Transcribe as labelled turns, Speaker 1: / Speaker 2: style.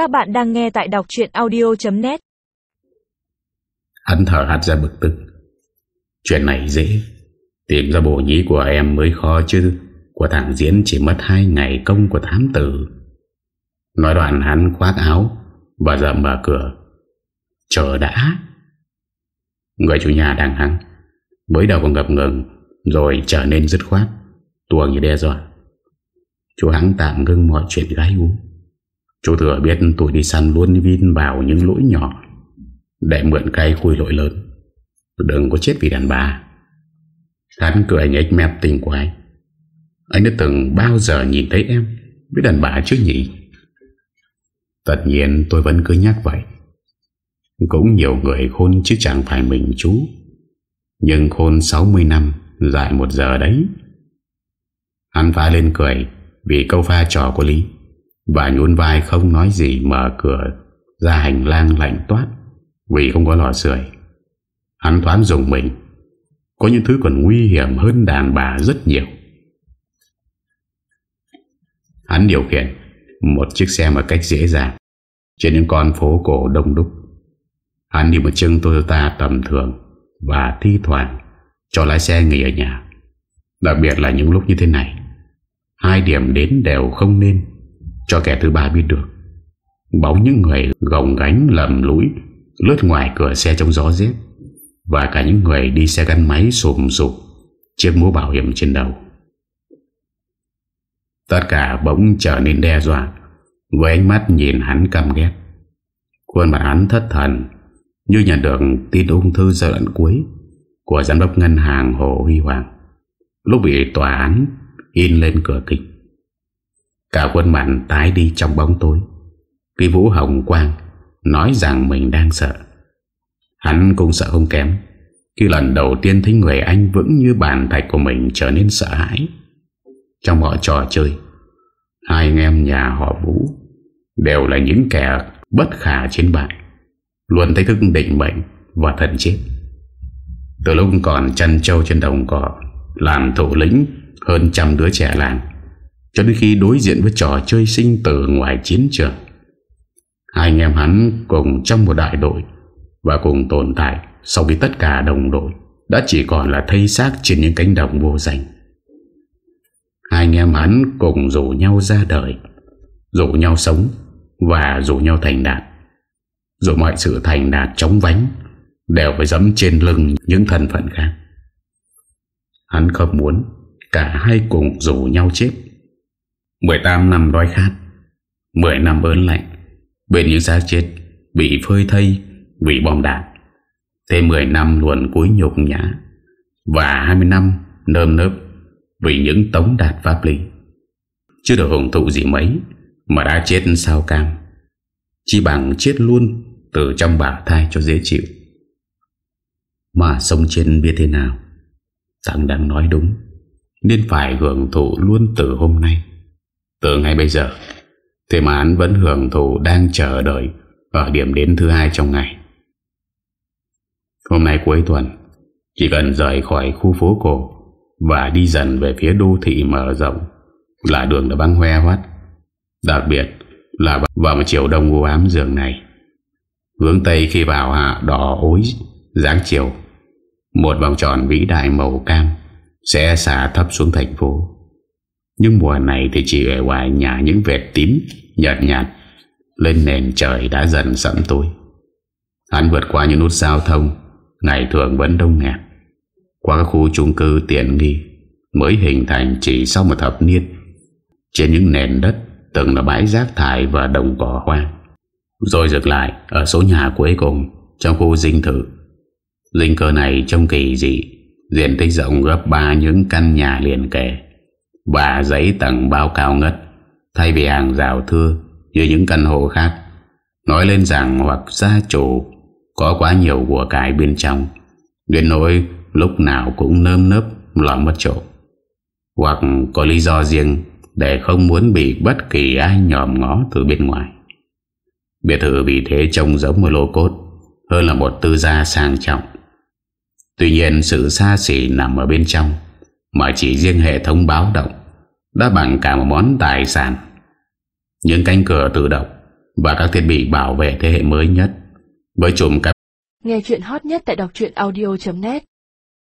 Speaker 1: Các bạn đang nghe tại đọc chuyện audio.net
Speaker 2: Hắn thở hắt ra bực tức. Chuyện này dễ. Tìm ra bộ nhí của em mới khó chứ. Của thằng Diễn chỉ mất 2 ngày công của thám tử. Nói đoạn hắn khoác áo Và dậm vào cửa. Chờ đã. Người chủ nhà đang hăng Mới đầu còn ngập ngừng, Rồi trở nên dứt khoát. Tuồng như đe dọa. Chú hắn tạm ngưng mọi chuyện gái ú Chú thừa biết tôi đi săn luôn vin vào những lỗi nhỏ, Để mượn cây khui lỗi lớn. Đừng có chết vì đàn bà. Hắn cười nhếch mép tình quái. Anh đã từng bao giờ nhìn thấy em? Với đàn bà chứ nhỉ? Tất nhiên tôi vẫn cứ nhắc vậy. Cũng nhiều người khôn chứ chẳng phải mình chú. Nhưng khôn 60 năm, Dài một giờ đấy. Hắn phá lên cười Vì câu pha trò của Lý. Và nhún vai không nói gì Mở cửa ra hành lang lạnh toát, Vì không có lò sưởi. Hắn thoáng dùng mình. Có những thứ còn nguy hiểm hơn đàn bà rất nhiều. Hắn điều khiển Một chiếc xe một cách dễ dàng Trên những con phố cổ đông đúc. Hắn đi một chân Toyota tầm thường Và thi thoảng Cho lái xe nghỉ ở nhà. Đặc biệt là những lúc như thế này, Hai điểm đến đều không nên. Cho kẻ thứ ba biết được. Bóng những người gồng gánh lầm lũi, Lướt ngoài cửa xe trong gió rét, Và cả những người đi xe gắn máy sụm sụp, Chiếc mũ bảo hiểm trên đầu. Tất cả bỗng trở nên đe dọa, Với ánh mắt nhìn hắn căm ghét. Khuôn mặt hắn thất thần, Như nhận được tin ung thư giai đoạn cuối Của giám đốc ngân hàng Hồ Huy Hoàng, Lúc bị tòa án In lên cửa kính. Cả khuôn mặt tái đi trong bóng tối. Khi vũ hồng quang Nói rằng mình đang sợ. Hắn cũng sợ không kém. Khi lần đầu tiên thấy người anh vững như bàn thạch của mình trở nên sợ hãi. Trong mọi trò chơi, Hai anh em nhà họ Vũ Đều là những kẻ bất khả chiến bại, Luôn thấy thức định mệnh Và thần chết. Từ lúc còn chăn trâu trên đồng cỏ Làm thủ lĩnh hơn trăm đứa trẻ làng cho đến khi đối diện với trò chơi sinh tử ngoài chiến trường, Hai anh em hắn cùng trong một đại đội Và cùng tồn tại Sau khi tất cả đồng đội Đã chỉ còn là thây xác trên những cánh đồng vô danh. Hai anh em hắn cùng rủ nhau ra đời, Rủ nhau sống Và rủ nhau thành đạt. Rồi mọi sự thành đạt chóng vánh Đều phải dẫm trên lưng những thân phận khác. Hắn không muốn Cả hai cùng rủ nhau chết. 18 năm đói khát 10 năm ớn lạnh, Bên những xác chết Bị phơi thây, bị bom đạn. Thêm 10 năm luồn cuối nhục nhã Và 20 năm nơm nớp Vì những tống đạt pháp lý. Chưa được hưởng thụ gì mấy Mà đã chết sao cam. Chỉ bằng chết luôn Từ trong bả thai cho dễ chịu. Mà sông trên biết thế nào? Thằng đang nói đúng. Nên phải hưởng thụ luôn từ hôm nay. Từ ngày bây giờ, Thế mà hắn vẫn hưởng thụ đang chờ đợi Ở điểm đến thứ hai trong ngày. Hôm nay cuối tuần, Chỉ cần rời khỏi khu phố cổ Và đi dần về phía đô thị mở rộng Là đường đã băng hoe hoát Đặc biệt là vào một chiều đông u ám giường này, Hướng Tây khi vào hạ đỏ ối dáng chiều, Một vòng tròn vĩ đại màu cam Sẽ xả thấp xuống thành phố. Nhưng mùa này thì chỉ ở ngoài nhà những vệt tím Nhạt nhạt Lên nền trời đã dần sẫm tối. Hắn vượt qua những nút giao thông, Ngày thường vẫn đông nghẹt. Qua các khu chung cư tiện nghi Mới hình thành chỉ sau một thập niên. Trên những nền đất Từng là bãi rác thải và đồng cỏ hoang Rồi dừng lại Ở số nhà cuối cùng Trong khu dinh thự. Dinh cơ này trông kỳ dị, Diện tích rộng gấp ba những căn nhà liền kề. Và giấy tầng bao cao ngất, Thay vì hàng rào thưa Như những căn hộ khác, Nói lên rằng hoặc gia chủ Có quá nhiều của cải bên trong, Đến nỗi lúc nào cũng nơm nớp Lo mất chỗ. Hoặc có lý do riêng Để không muốn bị bất kỳ ai nhòm ngó từ bên ngoài. Biệt thự vì thế trông giống một lô cốt, Hơn là một tư gia sang trọng. Tuy nhiên sự xa xỉ nằm ở bên trong, Mà chỉ riêng hệ thống báo động đã bằng cả một món tài sản. Những cánh cửa tự động và các thiết bị bảo vệ thế hệ mới nhất. Với chùm các
Speaker 3: Nghe chuyện hot nhất tại đọc audio.net